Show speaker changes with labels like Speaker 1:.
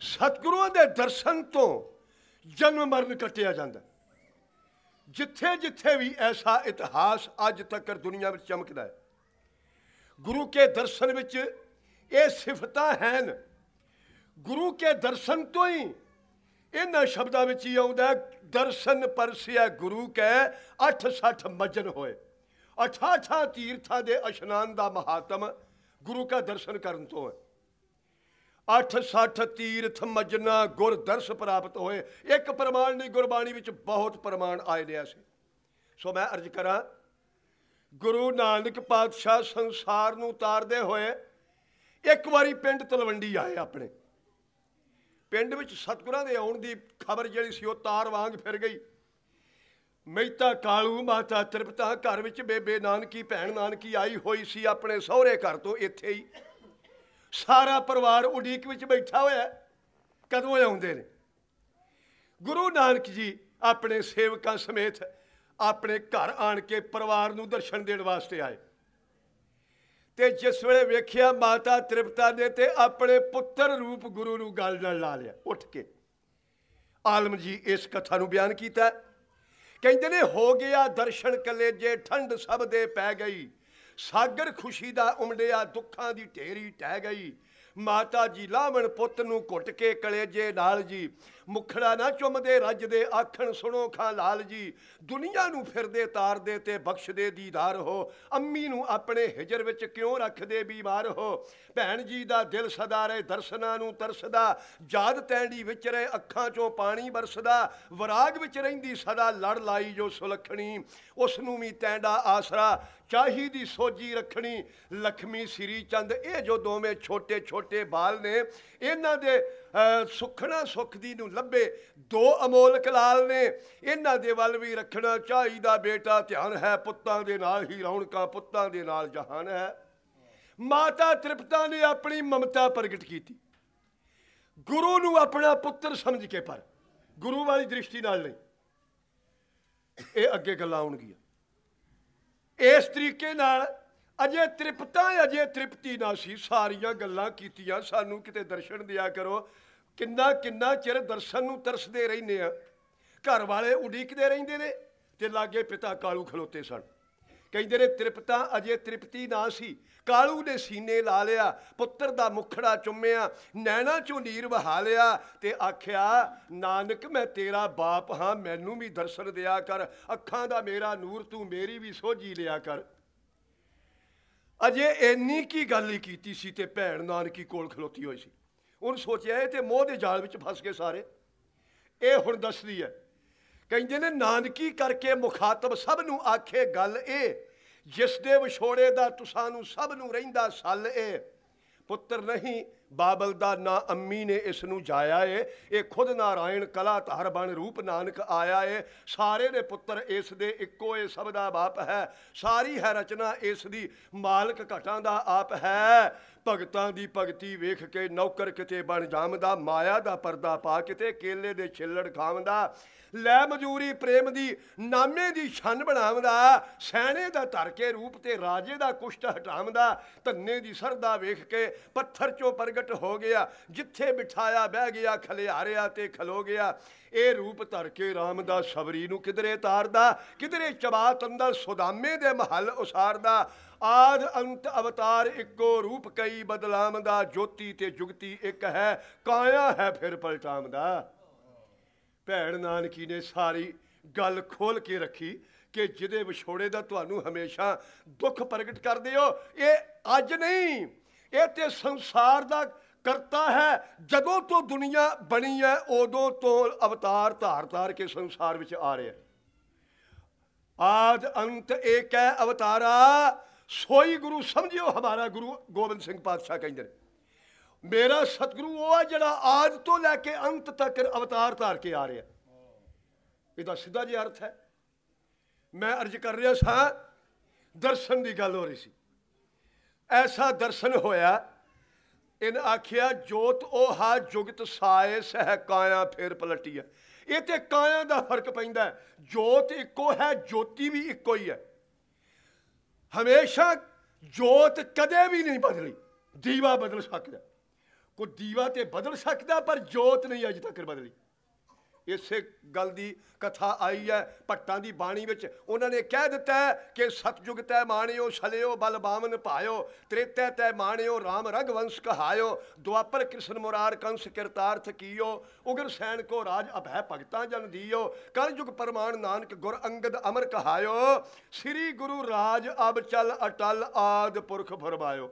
Speaker 1: ਸਤਿਗੁਰੂਆਂ ਦੇ ਦਰਸ਼ਨ ਤੋਂ ਜਨਮ ਮਰਨ ਕੱਟਿਆ ਜਾਂਦਾ। ਜਿੱਥੇ ਜਿੱਥੇ ਵੀ ਐਸਾ ਇਤਿਹਾਸ ਅੱਜ ਤੱਕ ਦੁਨੀਆ ਵਿੱਚ ਚਮਕਦਾ ਹੈ, ਗੁਰੂ ਕੇ ਦਰਸ਼ਨ ਵਿੱਚ ਇਹ ਸਿਫਤਾਂ ਹਨ। ਗੁਰੂ ਕੇ ਦਰਸ਼ਨ ਤੋਂ ਹੀ ਇਹਨਾਂ ਸ਼ਬਦਾਂ ਵਿੱਚ ਹੀ ਆਉਂਦਾ ਦਰਸ਼ਨ ਪਰਸਿਆ ਗੁਰੂ ਕੈ 860 ਮਜਨ ਹੋਏ। 88 ਤੀਰਥਾਂ ਦੇ ਇਸ਼ਨਾਨ ਦਾ ਮਹਾਤਮ ਗੁਰੂ ਕਾ ਦਰਸ਼ਨ ਕਰਨ ਤੋਂ ਹੈ। 860 ਤੀਰਥ ਮਜਨਾ ਗੁਰ ਦਰਸ ਪ੍ਰਾਪਤ ਹੋਏ। ਇੱਕ ਪ੍ਰਮਾਣ ਨਹੀਂ, ਗੁਰਬਾਣੀ ਵਿੱਚ ਬਹੁਤ ਪ੍ਰਮਾਣ ਆਏ ਨੇ ਐਸੇ। ਸੋ ਮੈਂ ਅਰਜ ਕਰਾਂ, ਗੁਰੂ ਨਾਨਕ ਪਾਤਸ਼ਾਹ ਸੰਸਾਰ ਨੂੰ ਤਾਰਦੇ ਹੋਏ ਇੱਕ ਵਾਰੀ ਪਿੰਡ ਤਲਵੰਡੀ ਆਏ ਆਪਣੇ। ਪਿੰਡ ਵਿੱਚ ਸਤਿਗੁਰਾਂ ਦੇ ਆਉਣ ਦੀ ਖਬਰ ਜਿਹੜੀ ਸੀ, ਉਹ ਤਾਰ ਵਾਂਗ ਫਿਰ ਗਈ। ਮਹਿਤਾ ਕਾਲੂ, ਮਾਤਾ ਤ੍ਰਿਪਤਾ ਘਰ ਵਿੱਚ ਬੇਬੇ ਨਾਨਕੀ, ਭੈਣ ਨਾਨਕੀ ਆਈ ਹੋਈ ਸੀ ਆਪਣੇ ਸਹੁਰੇ ਘਰ ਤੋਂ ਇੱਥੇ ਹੀ। ਸਾਰਾ ਪਰਿਵਾਰ ਉਡੀਕ ਵਿੱਚ ਬੈਠਾ ਹੋਇਆ ਕਦੋਂ ਆਉਂਦੇ ਨੇ? ਗੁਰੂ ਨਾਨਕ ਜੀ ਆਪਣੇ ਸੇਵਕਾਂ ਸਮੇਤ ਆਪਣੇ ਘਰ ਆਣ ਕੇ ਪਰਿਵਾਰ ਨੂੰ ਦਰਸ਼ਨ ਦੇਣ ਵਾਸਤੇ ਆਏ। ਤੇ ਜਿਸ ਵੇਲੇ ਵੇਖਿਆ ਮਾਤਾ ਤ੍ਰਿਪਤਾ ਨੇ ਤੇ ਆਪਣੇ ਪੁੱਤਰ ਰੂਪ ਗੁਰੂ ਨੂੰ ਗੱਲ ਨਾਲ ਲਾ ਲਿਆ, ਉੱਠ ਕੇ। ਆਲਮ ਜੀ ਇਸ ਕਥਾ ਨੂੰ ਬਿਆਨ ਕੀਤਾ ਕਹਿੰਦੇ ਨੇ, ਹੋ ਗਿਆ ਦਰਸ਼ਨ ਕਲੇਜੇ, ਠੰਡ ਸਭ ਦੇ ਪੈ ਗਈ। ਸਾਗਰ ਖੁਸ਼ੀ ਦਾ ਉਮੜਿਆ ਦੁੱਖਾਂ ਦੀ ਢੇਰੀ ਟਹਿ ਗਈ। ਮਾਤਾ ਜੀ ਲਾਵਣ ਪੁੱਤ ਨੂੰ ਘੁੱਟ ਕੇ ਕਲੇਜੇ ਨਾਲ ਜੀ। ਮੁਖੜਾ ਨਾ ਚੁੰਮਦੇ ਰੱਜਦੇ ਆਖਣ, ਸੁਣੋ ਖਾਂ ਲਾਲ ਜੀ। ਦੁਨੀਆ ਨੂੰ ਫਿਰਦੇ, ਤਾਰਦੇ ਤੇ ਬਖਸ਼ਦੇ ਦੀਦਾਰ ਹੋ। ਅੰਮੀ ਨੂੰ ਆਪਣੇ ਹਿਜਰ ਵਿੱਚ ਕਿਉਂ ਰੱਖਦੇ ਬਿਮਾਰ ਹੋ? ਭੈਣ ਜੀ ਦਾ ਦਿਲ ਸਦਾ ਰਹੇ, ਦਰਸ਼ਨਾਂ ਨੂੰ ਤਰਸਦਾ। ਯਾਦ ਤੈਂਡੀ ਵਿੱਚ ਰਹੇ, ਅੱਖਾਂ ਚੋਂ ਪਾਣੀ ਵਰਸਦਾ ਵਿਰਾਗ ਵਿੱਚ ਰਹਿੰਦੀ, ਸਦਾ ਲੜ ਲਾਈ ਜੋ ਸੁਲਖਣੀ। ਉਸ ਨੂੰ ਵੀ ਤੈਂਡਾ ਆਸਰਾ, ਚਾਹੀ ਦੀ ਸੋਜੀ ਰੱਖਣੀ। ਲਖਮੀ ਸ੍ਰੀ ਚੰਦ, ਇਹ ਜੋ ਦੋਵੇਂ ਛੋਟੇ ਛੋਟੇ ਬਾਲ ਨੇ, ਇਹਨਾਂ ਦੇ ਸੁਖਣਾ ਸੁਖ ਦੀ ਨੂੰ ਲੱਭੇ। ਦੋ ਅਮੋਲਕ ਲਾਲ ਨੇ। ਇਹਨਾਂ ਦੇ ਵੱਲ ਵੀ ਰੱਖਣਾ ਚਾਹੀਦਾ ਬੇਟਾ। ਧਿਆਨ ਹੈ ਪੁੱਤਾਂ ਦੇ ਨਾਲ ਹੀ, ਰੌਣਕਾਂ ਪੁੱਤਾਂ ਦੇ ਨਾਲ ਜਹਾਨ ਹੈ। ਮਾਤਾ ਤ੍ਰਿਪਤਾ ਨੇ ਆਪਣੀ ਮਮਤਾ ਪ੍ਰਗਟ ਕੀਤੀ। ਗੁਰੂ ਨੂੰ ਆਪਣਾ ਪੁੱਤਰ ਸਮਝ ਕੇ ਪਰ। ਗੁਰੂ ਵਾਲੀ ਦ੍ਰਿਸ਼ਟੀ ਨਾਲ ਨਹੀਂ। ਇਹ ਅੱਗੇ ਗੱਲਾਂ ਆਉਣਗੀਆਂ। ਇਸ ਤਰੀਕੇ ਨਾਲ ਅਜੇ ਤ੍ਰਿਪਤਾ, ਅਜੇ ਤ੍ਰਿਪਤੀ ਨਾ ਸੀ। ਸਾਰੀਆਂ ਗੱਲਾਂ ਕੀਤੀਆਂ। ਸਾਨੂੰ ਕਿਤੇ ਦਰਸ਼ਨ ਦਿਆ ਕਰੋ। ਕਿੰਨਾ ਕਿੰਨਾ ਚਿਰ ਦਰਸ਼ਨ ਨੂੰ ਤਰਸਦੇ ਰਹਿੰਦੇ ਆ। ਘਰ ਵਾਲੇ ਉਡੀਕਦੇ ਰਹਿੰਦੇ ਨੇ ਤੇ ਲਾਗੇ ਪਿਤਾ ਕਾਲੂ ਖਲੋਤੇ ਸਨ। ਕਹਿੰਦੇ ਨੇ, ਤ੍ਰਿਪਤਾ ਅਜੇ ਤ੍ਰਿਪਤੀ ਨਾ ਸੀ। ਕਾਲੂ ਨੇ ਸੀਨੇ ਲਾ ਲਿਆ, ਪੁੱਤਰ ਦਾ ਮੁਖੜਾ ਚੁੰਮਿਆ, ਨੈਣਾ ਚੋਂ ਨੀਰ ਵਹਾ ਲਿਆ ਤੇ ਆਖਿਆ, ਨਾਨਕ, ਮੈਂ ਤੇਰਾ ਬਾਪ ਹਾਂ, ਮੈਨੂੰ ਵੀ ਦਰਸ਼ਨ ਦਿਆ ਕਰ। ਅੱਖਾਂ ਦਾ ਮੇਰਾ ਨੂਰ, ਤੂੰ ਮੇਰੀ ਵੀ ਸੋਝੀ ਲਿਆ ਕਰ। ਅਜੇ ਇੰਨੀ ਕੀ ਗੱਲ ਹੀ ਕੀਤੀ ਸੀ ਤੇ ਭੈਣ ਨਾਨਕੀ ਕੋਲ ਖਲੋਤੀ ਹੋਈ ਸੀ। ਉਹਨੂੰ ਸੋਚਿਆ ਇਹ ਤੇ ਮੋਹ ਦੇ ਜਾਲ ਵਿੱਚ ਫਸ ਗਏ ਸਾਰੇ। ਇਹ ਹੁਣ ਦੱਸਦੀ ਹੈ। ਕਹਿੰਦੇ ਨੇ, ਨਾਨਕੀ ਕਰਕੇ ਮੁਖਾਤਬ ਸਭ ਨੂੰ ਆਖੇ ਗੱਲ ਇਹ, ਜਿਸ ਦੇ ਵਿਛੋੜੇ ਦਾ ਤੁਸਾਂ ਨੂੰ ਸਭ ਨੂੰ ਰਹਿੰਦਾ ਸੱਲ ਇਹ। ਪੁੱਤਰ ਨਹੀਂ ਬਾਬਲ ਦਾ ਨਾਂ ਅੰਮੀ ਨੇ ਇਸ ਨੂੰ ਜਾਇਆ ਏ। ਇਹ ਖੁਦ ਨਾਰਾਇਣ ਕਲਾ ਧਾਰ ਬਣ ਰੂਪ ਨਾਨਕ ਆਇਆ ਏ। ਸਾਰੇ ਦੇ ਪੁੱਤਰ ਇਸ ਦੇ ਇੱਕੋ ਏ ਸਭ ਦਾ ਬਾਪ ਹੈ। ਸਾਰੀ ਹੈ ਰਚਨਾ ਇਸ ਦੀ। ਮਾਲਕ ਘਟਾਂ ਦਾ ਆਪ ਹੈ। ਭਗਤਾਂ ਦੀ ਭਗਤੀ ਵੇਖ ਕੇ ਨੌਕਰ ਕਿਤੇ ਬਣ ਜਾਮਦਾ। ਮਾਇਆ ਦਾ ਪਰਦਾ ਪਾ ਕਿਤੇ ਕੇਲੇ ਦੇ ਛਿੱਲੜ ਖਾਵਦਾ। ਲੈ ਮਜੂਰੀ ਪ੍ਰੇਮ ਦੀ, ਨਾਮੇ ਦੀ ਛੰਨ ਬਣਾਵਦਾ। ਸੈਣੇ ਦਾ ਧਰ ਕੇ ਰੂਪ ਤੇ ਰਾਜੇ ਦਾ ਕੁਸ਼ਟ ਹਟਾਵਦਾ। ਧੰਨੇ ਦੀ ਸਰਦਾ ਵੇਖ ਕੇ ਪੱਥਰ ਚੋਂ ਪ੍ਰਗਟ ਹੋ ਗਿਆ। ਜਿੱਥੇ ਬਿਠਾਇਆ ਬਹਿ ਗਿਆ, ਖਲਿਆਰਿਆ ਤੇ ਖਲੋ ਗਿਆ। ਇਹ ਰੂਪ ਧਰ ਕੇ RAM ਦਾ ਸਬਰੀ ਨੂੰ ਕਿਧਰੇ ਤਾਰਦਾ, ਕਿਧਰੇ ਚਬਾ ਤੰਦਲ ਸੁਦਾਮੇ ਦੇ ਮਹਲ ਉਸਾਰਦਾ। ਆਦ ਅੰਤ ਅਵਤਾਰ ਇੱਕੋ ਰੂਪ ਕਈ ਬਦਲਾਵਦਾ ਜੋਤੀ ਤੇ ਜੁਗਤੀ ਇੱਕ ਹੈ, ਕਾਇਆ ਹੈ ਫਿਰ ਪਲਟਾਵਦਾ ਭੈਣ ਨਾਨਕੀ ਨੇ ਸਾਰੀ ਗੱਲ ਖੋਲ ਕੇ ਰੱਖੀ ਕਿ ਜਿਹਦੇ ਵਿਛੋੜੇ ਦਾ ਤੁਹਾਨੂੰ ਹਮੇਸ਼ਾ ਦੁੱਖ ਪ੍ਰਗਟ ਕਰਦੇ ਹੋ ਇਹ ਅੱਜ ਨਹੀਂ। ਇਹ ਤੇ ਸੰਸਾਰ ਦਾ ਕਰਤਾ ਹੈ। ਜਦੋਂ ਤੋਂ ਦੁਨੀਆ ਬਣੀ ਹੈ, ਉਦੋਂ ਤੋਂ ਅਵਤਾਰ ਧਾਰ ਧਾਰ ਕੇ ਸੰਸਾਰ ਵਿੱਚ ਆ ਰਿਹਾ ਹੈ। ਆਦ ਅੰਤ ਏਕ ਹੈ ਅਵਤਾਰਾ। ਸੋਈ ਗੁਰੂ ਸਮਝਿਓ, ਹਮਾਰਾ ਗੁਰੂ ਗੋਬਿੰਦ ਸਿੰਘ ਪਾਤਸ਼ਾਹ ਕਹਿੰਦੇ ਨੇ। ਮੇਰਾ ਸਤਿਗੁਰੂ ਉਹ ਆ ਜਿਹੜਾ ਆਦ ਤੋਂ ਲੈ ਕੇ ਅੰਤ ਤੱਕ ਅਵਤਾਰ ਧਾਰ ਕੇ ਆ ਰਿਹਾ ਇਹਦਾ ਸਿੱਧਾ ਜਿਹਾ ਅਰਥ ਹੈ। ਮੈਂ ਅਰਜ ਕਰ ਰਿਹਾ ਸਾਂ, ਦਰਸ਼ਨ ਦੀ ਗੱਲ ਹੋ ਰਹੀ ਸੀ। ਐਸਾ ਦਰਸ਼ਨ ਹੋਇਆ ਇਨ ਆਖਿਆ, ਜੋਤ ਉਹ ਹਾ ਜੁਗਤ ਸਾਏ ਸਹਿ ਕਾਇਆ ਫੇਰ ਪਲਟੀਆ ਇਹ ਤੇ ਕਾਇਆ ਦਾ ਫ਼ਰਕ ਪੈਂਦਾ ਜੋਤ ਇੱਕੋ ਹੈ, ਜੋਤੀ ਵੀ ਇੱਕੋ ਹੀ ਹੈ। ਹਮੇਸ਼ਾ ਜੋਤ ਕਦੇ ਵੀ ਨਹੀਂ ਬਦਲੀ। ਦੀਵਾ ਬਦਲ ਸਕਦਾ। ਕੋਈ ਦੀਵਾ ਤੇ ਬਦਲ ਸਕਦਾ, ਪਰ ਜੋਤ ਨਹੀਂ ਅਜੇ ਤੱਕ ਬਦਲੀ। ਇਸੇ ਗੱਲ ਦੀ ਕਥਾ ਆਈ ਹੈ, ਭੱਟਾਂ ਦੀ ਬਾਣੀ ਵਿੱਚ। ਉਹਨਾਂ ਨੇ ਕਹਿ ਦਿੱਤਾ ਕਿ ਸਤਜੁਗ ਤੈ ਮਾਣਿਓ, ਛਲਿਓ, ਬਲ ਬਾਵਨ ਭਾਇਓ, ਤ੍ਰੇਤੈ ਤੈ ਮਾਣਿਓ RAM ਰਗਵੰਸ਼ ਕਹਾਇਓ, ਦੁਆਪਰ ਕ੍ਰਿਸ਼ਨ ਮੁਰਾਰ ਕੰਸ ਕਿਰਤਾਰਥ ਕੀਓ, ਉਗਰ ਸੈਨ ਕੋ ਰਾਜ ਅਭੈ ਭਗਤਾਂ ਜਨ ਦੀਓ, ਕਲਯੁਗ ਪਰਮਾਨ ਨਾਨਕ ਗੁਰ ਅੰਗਦ ਅਮਰ ਕਹਾਇਓ, ਸ੍ਰੀ ਗੁਰੂ ਰਾਜ ਅਬ ਚਲ ਅਟਲ ਆਦ ਪੁਰਖ ਫਰਮਾਇਓ।